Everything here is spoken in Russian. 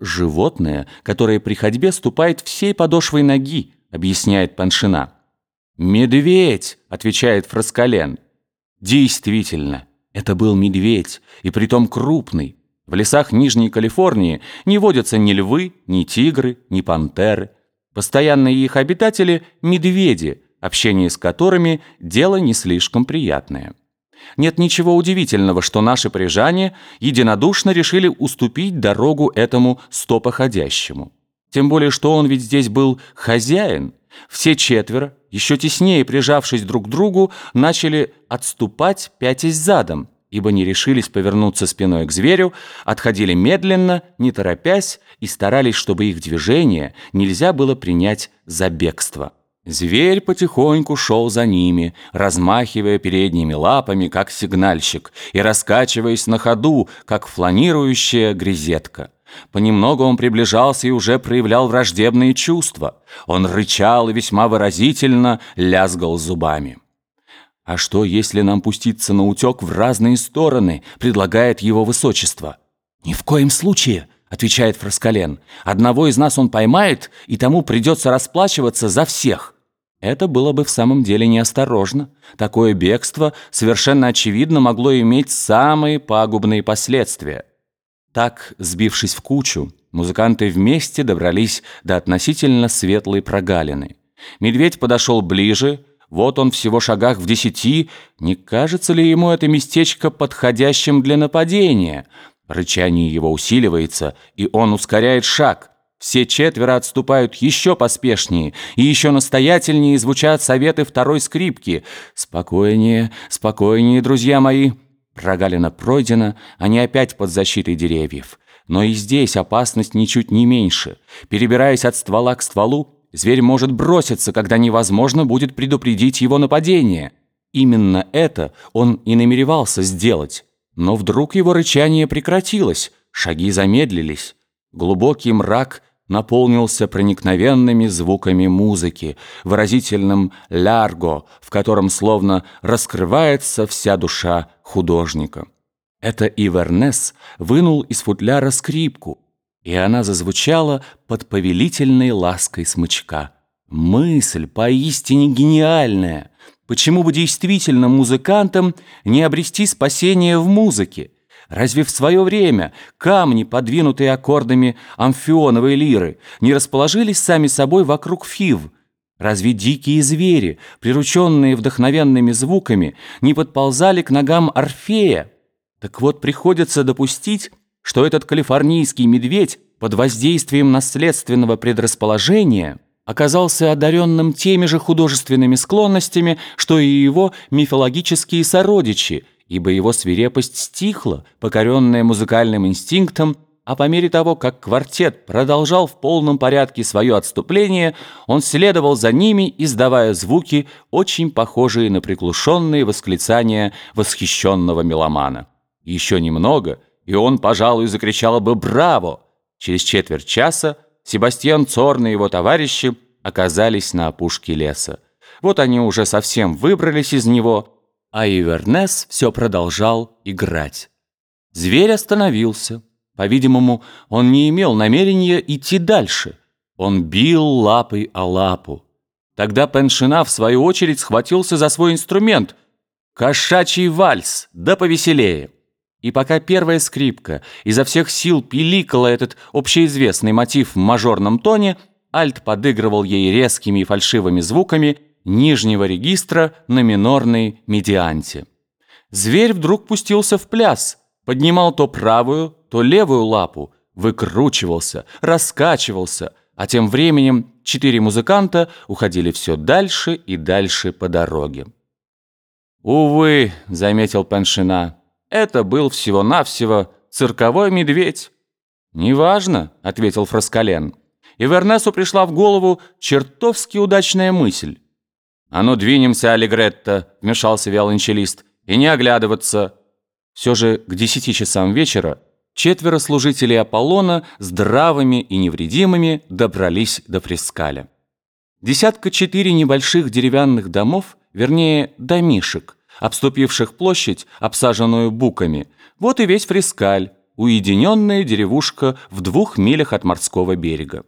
животное, которое при ходьбе ступает всей подошвой ноги», — объясняет Паншина. «Медведь!» — отвечает Фраскален. Действительно, это был медведь, и притом крупный. В лесах Нижней Калифорнии не водятся ни львы, ни тигры, ни пантеры. Постоянные их обитатели – медведи, общение с которыми – дело не слишком приятное. Нет ничего удивительного, что наши прижане единодушно решили уступить дорогу этому стопоходящему. Тем более, что он ведь здесь был хозяин. Все четверо, еще теснее прижавшись друг к другу, начали отступать, пятясь задом, ибо не решились повернуться спиной к зверю, отходили медленно, не торопясь, и старались, чтобы их движение нельзя было принять за бегство. Зверь потихоньку шел за ними, размахивая передними лапами, как сигнальщик, и раскачиваясь на ходу, как фланирующая грезетка. Понемногу он приближался и уже проявлял враждебные чувства. Он рычал и весьма выразительно лязгал зубами. «А что, если нам пуститься на утек в разные стороны?» — предлагает его высочество. «Ни в коем случае!» — отвечает Фраскален. «Одного из нас он поймает, и тому придется расплачиваться за всех». Это было бы в самом деле неосторожно. Такое бегство совершенно очевидно могло иметь самые пагубные последствия. Так, сбившись в кучу, музыканты вместе добрались до относительно светлой прогалины. Медведь подошел ближе, вот он всего шагах в десяти. Не кажется ли ему это местечко подходящим для нападения? Рычание его усиливается, и он ускоряет шаг. Все четверо отступают еще поспешнее, и еще настоятельнее звучат советы второй скрипки. «Спокойнее, спокойнее, друзья мои!» Прогалина пройдена, они опять под защитой деревьев. Но и здесь опасность ничуть не меньше. Перебираясь от ствола к стволу, Зверь может броситься, когда невозможно будет предупредить его нападение. Именно это он и намеревался сделать. Но вдруг его рычание прекратилось, шаги замедлились. Глубокий мрак наполнился проникновенными звуками музыки, выразительным «лярго», в котором словно раскрывается вся душа художника. Это Ивернес вынул из футляра скрипку, и она зазвучала под повелительной лаской смычка. Мысль поистине гениальная. Почему бы действительно музыкантам не обрести спасение в музыке? Разве в свое время камни, подвинутые аккордами амфионовой лиры, не расположились сами собой вокруг фив? Разве дикие звери, прирученные вдохновенными звуками, не подползали к ногам Орфея? Так вот, приходится допустить, что этот калифорнийский медведь под воздействием наследственного предрасположения оказался одаренным теми же художественными склонностями, что и его мифологические сородичи, ибо его свирепость стихла, покоренная музыкальным инстинктом, а по мере того, как квартет продолжал в полном порядке свое отступление, он следовал за ними, издавая звуки, очень похожие на приглушенные восклицания восхищенного меломана. Еще немного — и он, пожалуй, закричал бы «Браво!». Через четверть часа Себастьян Цорн и его товарищи оказались на опушке леса. Вот они уже совсем выбрались из него, а Ивернес все продолжал играть. Зверь остановился. По-видимому, он не имел намерения идти дальше. Он бил лапой о лапу. Тогда Пеншина, в свою очередь, схватился за свой инструмент. «Кошачий вальс, да повеселее!» И пока первая скрипка изо всех сил пиликала этот общеизвестный мотив в мажорном тоне, альт подыгрывал ей резкими и фальшивыми звуками нижнего регистра на минорной медианте. Зверь вдруг пустился в пляс, поднимал то правую, то левую лапу, выкручивался, раскачивался, а тем временем четыре музыканта уходили все дальше и дальше по дороге. «Увы», — заметил Паншина, — это был всего-навсего цирковой медведь. «Неважно», — ответил Фраскален. И Вернесу пришла в голову чертовски удачная мысль. «А ну, двинемся, Алигретто», — вмешался виолончелист, — «и не оглядываться». Все же к десяти часам вечера четверо служителей Аполлона здравыми и невредимыми добрались до Фрискаля. Десятка четыре небольших деревянных домов, вернее, домишек, обступивших площадь, обсаженную буками. Вот и весь фрескаль. уединенная деревушка в двух милях от морского берега.